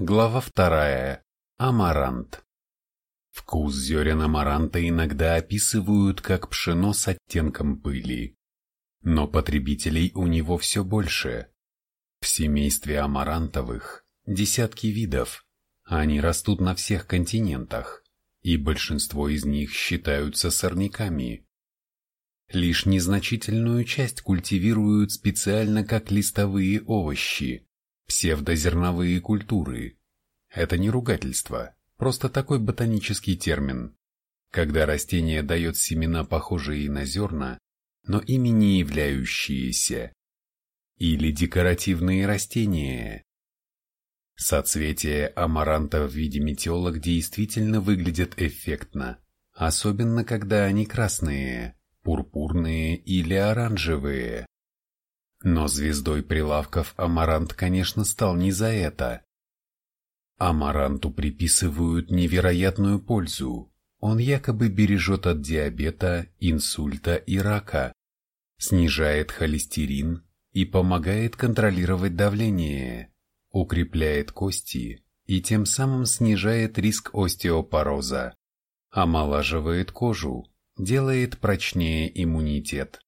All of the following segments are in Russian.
Глава вторая. Амарант. Вкус зерен амаранта иногда описывают как пшено с оттенком пыли. Но потребителей у него все больше. В семействе амарантовых десятки видов. Они растут на всех континентах, и большинство из них считаются сорняками. Лишь незначительную часть культивируют специально как листовые овощи, Псевдозерновые культуры. Это не ругательство, просто такой ботанический термин, когда растение дает семена, похожие на зерна, но ими не являющиеся. Или декоративные растения. Соцветия амаранта в виде метелок действительно выглядят эффектно, особенно когда они красные, пурпурные или оранжевые. Но звездой прилавков Амарант, конечно, стал не за это. Амаранту приписывают невероятную пользу. Он якобы бережет от диабета, инсульта и рака, снижает холестерин и помогает контролировать давление, укрепляет кости и тем самым снижает риск остеопороза, омолаживает кожу, делает прочнее иммунитет.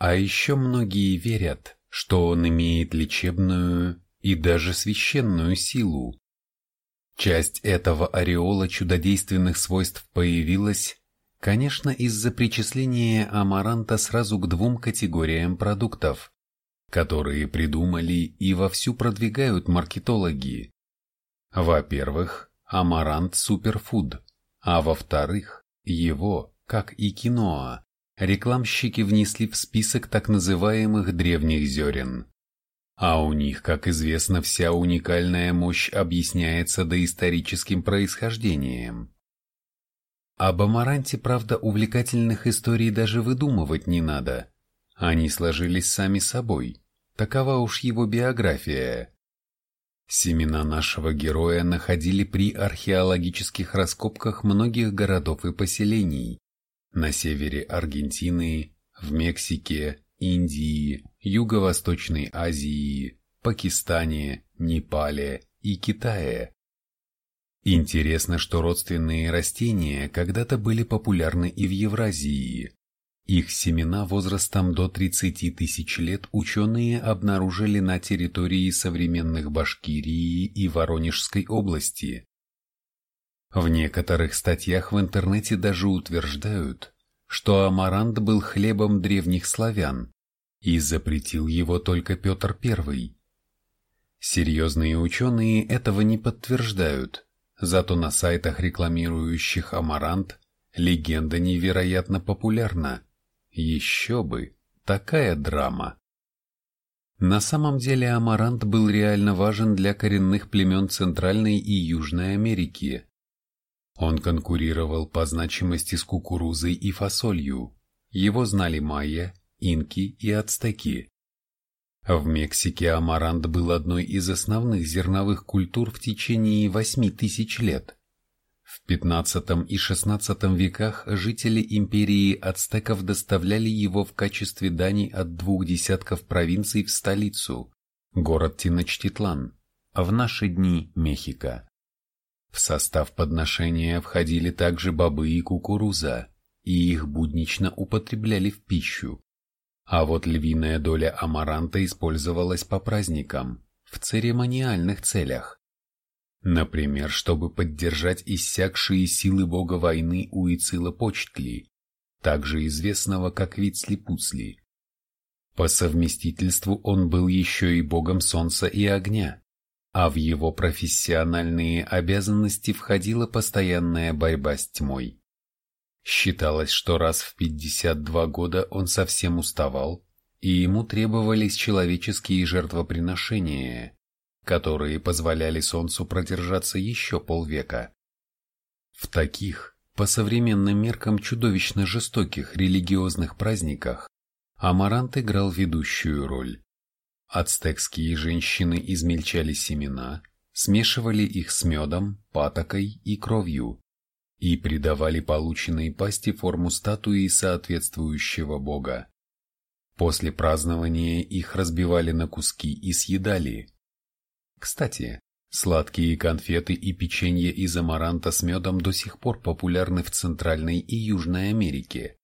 А еще многие верят, что он имеет лечебную и даже священную силу. Часть этого ореола чудодейственных свойств появилась, конечно, из-за причисления амаранта сразу к двум категориям продуктов, которые придумали и вовсю продвигают маркетологи. Во-первых, амарант суперфуд, а во-вторых, его, как и киноа, рекламщики внесли в список так называемых древних зерен. А у них, как известно, вся уникальная мощь объясняется доисторическим происхождением. Об Амаранте, правда, увлекательных историй даже выдумывать не надо. Они сложились сами собой. Такова уж его биография. Семена нашего героя находили при археологических раскопках многих городов и поселений, на севере Аргентины, в Мексике, Индии, Юго-Восточной Азии, Пакистане, Непале и Китае. Интересно, что родственные растения когда-то были популярны и в Евразии. Их семена возрастом до 30 тысяч лет ученые обнаружили на территории современных Башкирии и Воронежской области. В некоторых статьях в интернете даже утверждают, что амарант был хлебом древних славян и запретил его только Петр I. Серьезные ученые этого не подтверждают, зато на сайтах, рекламирующих амарант, легенда невероятно популярна. Еще бы, такая драма. На самом деле амарант был реально важен для коренных племен Центральной и Южной Америки – он конкурировал по значимости с кукурузой и фасолью. Его знали майя, инки и ацтеки. В Мексике амарант был одной из основных зерновых культур в течение 8 тысяч лет. В 15 и 16 веках жители империи ацтеков доставляли его в качестве дани от двух десятков провинций в столицу, город Теночтитлан, а в наши дни Мехико. В состав подношения входили также бобы и кукуруза, и их буднично употребляли в пищу. А вот львиная доля амаранта использовалась по праздникам, в церемониальных целях. Например, чтобы поддержать иссякшие силы бога войны Уицила-Почтли, также известного как Вицли-Пуцли. По совместительству он был еще и богом солнца и огня, а в его профессиональные обязанности входила постоянная борьба с тьмой. Считалось, что раз в 52 года он совсем уставал, и ему требовались человеческие жертвоприношения, которые позволяли солнцу продержаться еще полвека. В таких, по современным меркам чудовищно жестоких религиозных праздниках, Амарант играл ведущую роль. Ацтекские женщины измельчали семена, смешивали их с медом, патокой и кровью и придавали полученной пасти форму статуи соответствующего бога. После празднования их разбивали на куски и съедали. Кстати, Сладкие конфеты и печенье из амаранта с медом до сих пор популярны в Центральной и Южной Америке.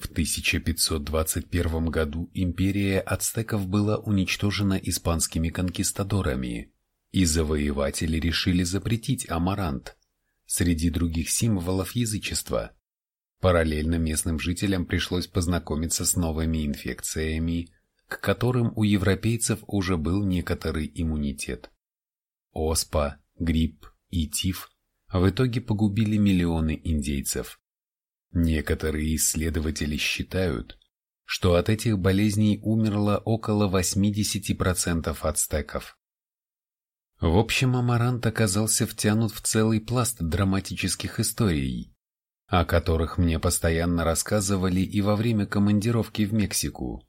В 1521 году империя ацтеков была уничтожена испанскими конкистадорами, и завоеватели решили запретить амарант среди других символов язычества. Параллельно местным жителям пришлось познакомиться с новыми инфекциями, к которым у европейцев уже был некоторый иммунитет. Оспа, грипп и тиф в итоге погубили миллионы индейцев. Некоторые исследователи считают, что от этих болезней умерло около 80% ацтеков. В общем, Амарант оказался втянут в целый пласт драматических историй, о которых мне постоянно рассказывали и во время командировки в Мексику.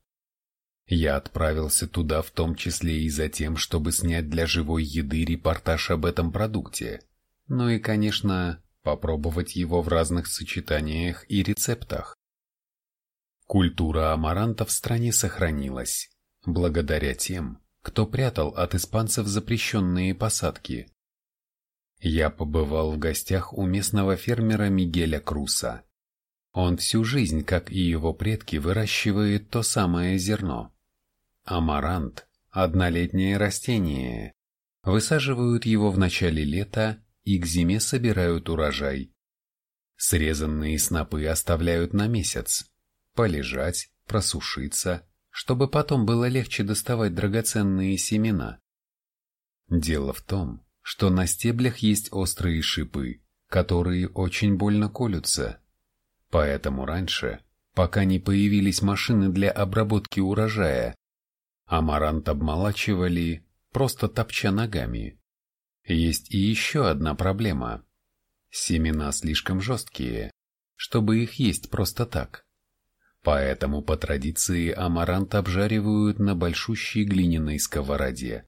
Я отправился туда в том числе и за тем, чтобы снять для живой еды репортаж об этом продукте. Ну и, конечно, попробовать его в разных сочетаниях и рецептах. Культура амаранта в стране сохранилась, благодаря тем, кто прятал от испанцев запрещенные посадки. Я побывал в гостях у местного фермера Мигеля Круса. Он всю жизнь, как и его предки, выращивает то самое зерно. Амарант – однолетнее растение. Высаживают его в начале лета и к зиме собирают урожай. Срезанные снопы оставляют на месяц. Полежать, просушиться, чтобы потом было легче доставать драгоценные семена. Дело в том, что на стеблях есть острые шипы, которые очень больно колются. Поэтому раньше, пока не появились машины для обработки урожая, Амарант обмолачивали, просто топча ногами. Есть и еще одна проблема. Семена слишком жесткие, чтобы их есть просто так. Поэтому по традиции амарант обжаривают на большущей глиняной сковороде,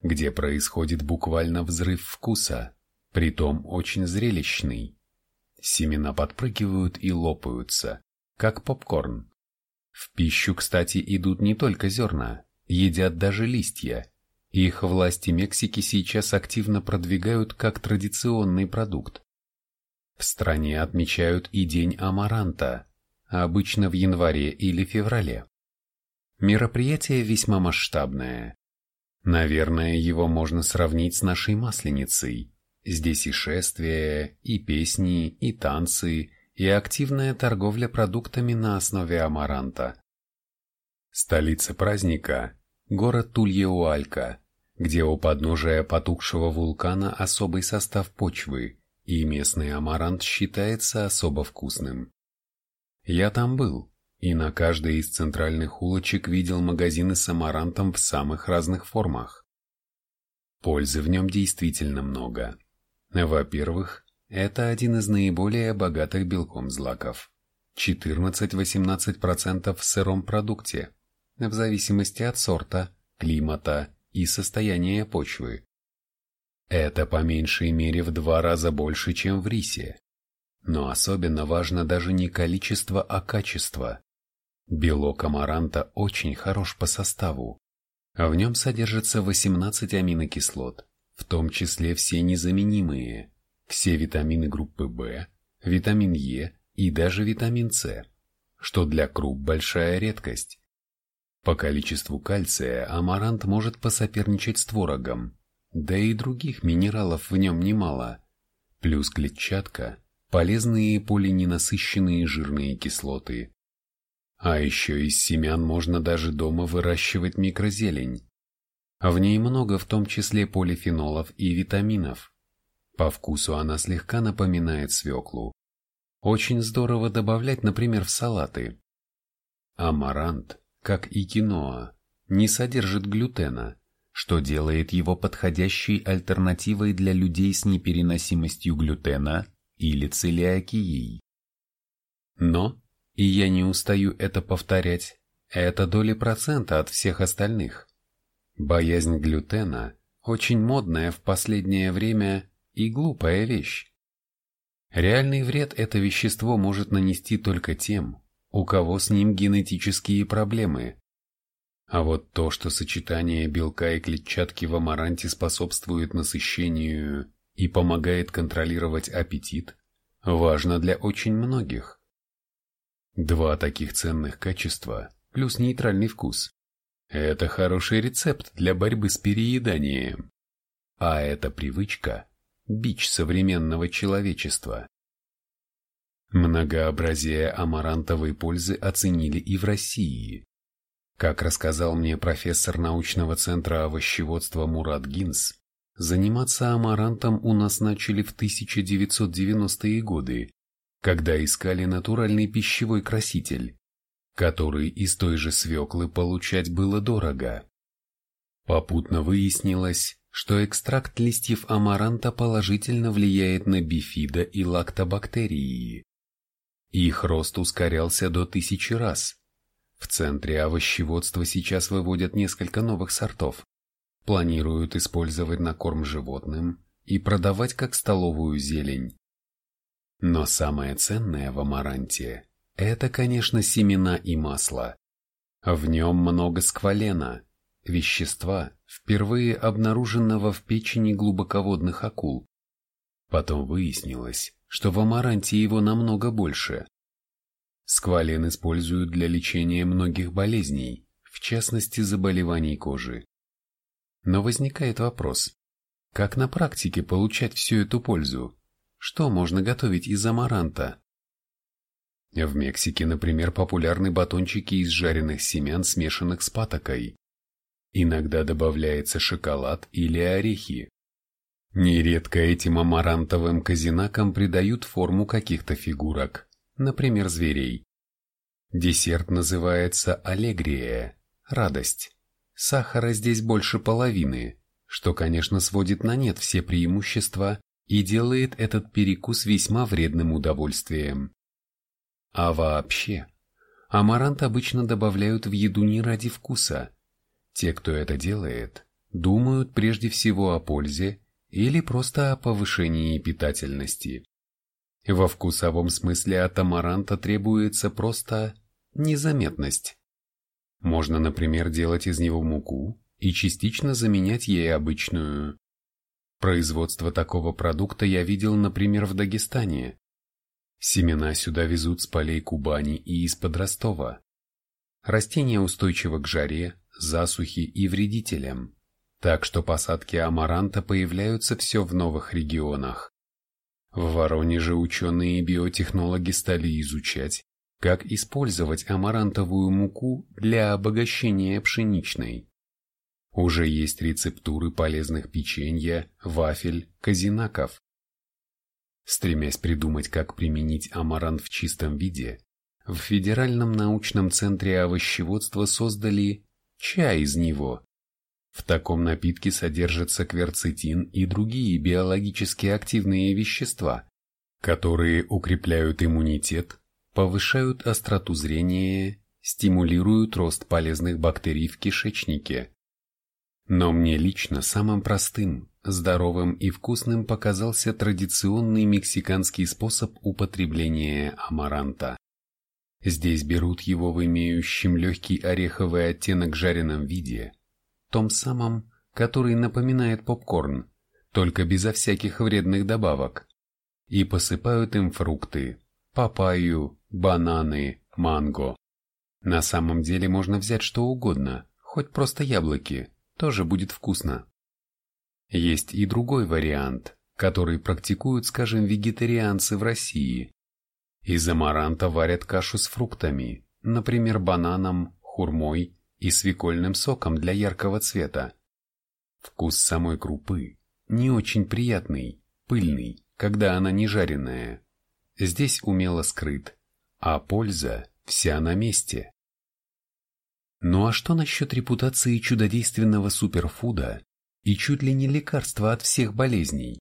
где происходит буквально взрыв вкуса, притом очень зрелищный. Семена подпрыгивают и лопаются, как попкорн. В пищу, кстати, идут не только зерна, едят даже листья. Их власти Мексики сейчас активно продвигают как традиционный продукт. В стране отмечают и День амаранта, обычно в январе или феврале. Мероприятие весьма масштабное. Наверное, его можно сравнить с нашей Масленицей. Здесь и шествия, и песни, и танцы, и активная торговля продуктами на основе амаранта. Столица праздника – город Тульеуалька, где у подножия потухшего вулкана особый состав почвы, и местный амарант считается особо вкусным. Я там был, и на каждой из центральных улочек видел магазины с амарантом в самых разных формах. Пользы в нем действительно много. Во-первых, это один из наиболее богатых белком злаков. 14-18% в сыром продукте, в зависимости от сорта, климата и состояния почвы. Это по меньшей мере в два раза больше, чем в рисе. Но особенно важно даже не количество, а качество. Белок амаранта очень хорош по составу. В нем содержится 18 аминокислот, в том числе все незаменимые все витамины группы В, витамин Е и даже витамин С, что для круп большая редкость. По количеству кальция амарант может посоперничать с творогом, да и других минералов в нем немало, плюс клетчатка, полезные полиненасыщенные жирные кислоты. А еще из семян можно даже дома выращивать микрозелень. В ней много в том числе полифенолов и витаминов. По вкусу она слегка напоминает свеклу. Очень здорово добавлять, например, в салаты. Амарант, как и киноа, не содержит глютена, что делает его подходящей альтернативой для людей с непереносимостью глютена или целиакией. Но, и я не устаю это повторять, это доли процента от всех остальных. Боязнь глютена очень модная в последнее время и глупая вещь. Реальный вред это вещество может нанести только тем, у кого с ним генетические проблемы. А вот то, что сочетание белка и клетчатки в амаранте способствует насыщению и помогает контролировать аппетит, важно для очень многих. Два таких ценных качества плюс нейтральный вкус – это хороший рецепт для борьбы с перееданием. А эта привычка – бич современного человечества. Многообразие амарантовой пользы оценили и в России. Как рассказал мне профессор научного центра овощеводства Мурат Гинс, заниматься амарантом у нас начали в 1990-е годы, когда искали натуральный пищевой краситель, который из той же свеклы получать было дорого. Попутно выяснилось, что экстракт листьев амаранта положительно влияет на бифидо и лактобактерии. Их рост ускорялся до тысячи раз. В центре овощеводства сейчас выводят несколько новых сортов. Планируют использовать на корм животным и продавать как столовую зелень. Но самое ценное в амаранте – это, конечно, семена и масло. В нем много сквалена, вещества, впервые обнаруженного в печени глубоководных акул. Потом выяснилось, что в амаранте его намного больше. Сквален используют для лечения многих болезней, в частности заболеваний кожи. Но возникает вопрос, как на практике получать всю эту пользу? Что можно готовить из амаранта? В Мексике, например, популярны батончики из жареных семян, смешанных с патокой. Иногда добавляется шоколад или орехи. Нередко этим амарантовым казинакам придают форму каких-то фигурок, например, зверей. Десерт называется аллегрия – радость. Сахара здесь больше половины, что, конечно, сводит на нет все преимущества и делает этот перекус весьма вредным удовольствием. А вообще, амарант обычно добавляют в еду не ради вкуса. Те, кто это делает, думают прежде всего о пользе или просто о повышении питательности. Во вкусовом смысле от амаранта требуется просто незаметность. Можно, например, делать из него муку и частично заменять ей обычную. Производство такого продукта я видел, например, в Дагестане. Семена сюда везут с полей Кубани и из-под Ростова. Растение устойчиво к жаре, засухе и вредителям. Так что посадки амаранта появляются все в новых регионах. В Воронеже ученые и биотехнологи стали изучать, как использовать амарантовую муку для обогащения пшеничной. Уже есть рецептуры полезных печенья, вафель, казинаков. Стремясь придумать, как применить амарант в чистом виде, в Федеральном научном центре овощеводства создали чай из него. В таком напитке содержатся кверцетин и другие биологически активные вещества, которые укрепляют иммунитет, повышают остроту зрения, стимулируют рост полезных бактерий в кишечнике. Но мне лично самым простым, здоровым и вкусным показался традиционный мексиканский способ употребления амаранта. Здесь берут его в имеющем легкий ореховый оттенок жареном виде, том самом, который напоминает попкорн, только безо всяких вредных добавок, и посыпают им фрукты, папайю, бананы, манго. На самом деле можно взять что угодно, хоть просто яблоки, тоже будет вкусно. Есть и другой вариант, который практикуют, скажем, вегетарианцы в России. Из амаранта варят кашу с фруктами, например, бананом, хурмой и свекольным соком для яркого цвета. Вкус самой крупы не очень приятный, пыльный, когда она не жареная. Здесь умело скрыт, а польза вся на месте. Ну а что насчет репутации чудодейственного суперфуда и чуть ли не лекарства от всех болезней?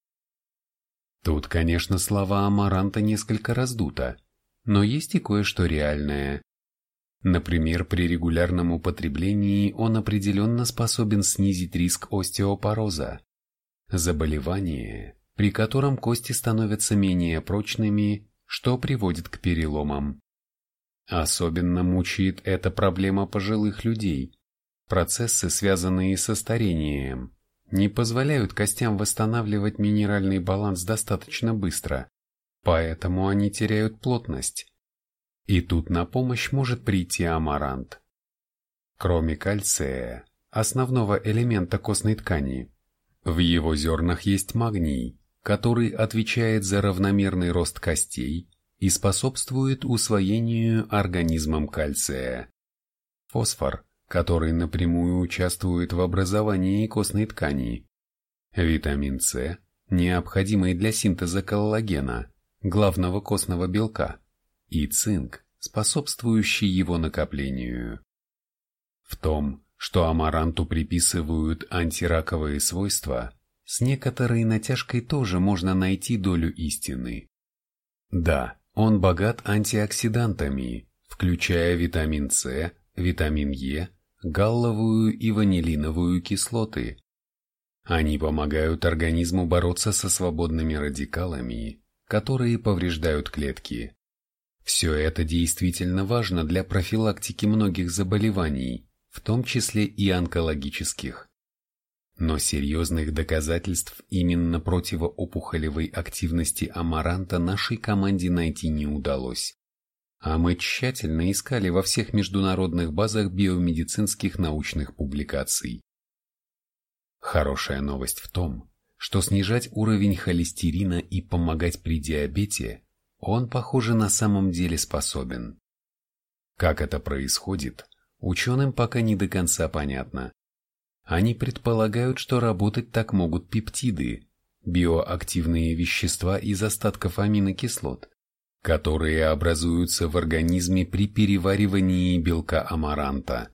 Тут, конечно, слова Амаранта несколько раздуто, но есть и кое-что реальное. Например, при регулярном употреблении он определенно способен снизить риск остеопороза, заболевание, при котором кости становятся менее прочными, что приводит к переломам. Особенно мучает эта проблема пожилых людей, процессы, связанные со старением, не позволяют костям восстанавливать минеральный баланс достаточно быстро, поэтому они теряют плотность. И тут на помощь может прийти амарант. Кроме кальция, основного элемента костной ткани, в его зернах есть магний, который отвечает за равномерный рост костей и способствует усвоению организмом кальция. Фосфор, который напрямую участвует в образовании костной ткани. Витамин С, необходимый для синтеза коллагена, главного костного белка, и цинк, способствующий его накоплению. В том, что амаранту приписывают антираковые свойства, с некоторой натяжкой тоже можно найти долю истины. Да, он богат антиоксидантами, включая витамин С, витамин Е, галловую и ванилиновую кислоты. Они помогают организму бороться со свободными радикалами, которые повреждают клетки. Все это действительно важно для профилактики многих заболеваний, в том числе и онкологических. Но серьезных доказательств именно противоопухолевой активности амаранта нашей команде найти не удалось. А мы тщательно искали во всех международных базах биомедицинских научных публикаций. Хорошая новость в том, что снижать уровень холестерина и помогать при диабете он, похоже, на самом деле способен. Как это происходит, ученым пока не до конца понятно. Они предполагают, что работать так могут пептиды, биоактивные вещества из остатков аминокислот, которые образуются в организме при переваривании белка амаранта.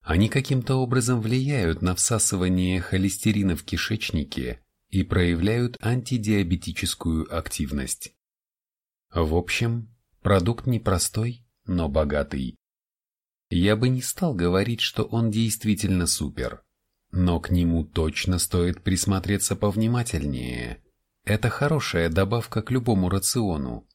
Они каким-то образом влияют на всасывание холестерина в кишечнике и проявляют антидиабетическую активность. В общем, продукт непростой, но богатый. Я бы не стал говорить, что он действительно супер. Но к нему точно стоит присмотреться повнимательнее. Это хорошая добавка к любому рациону.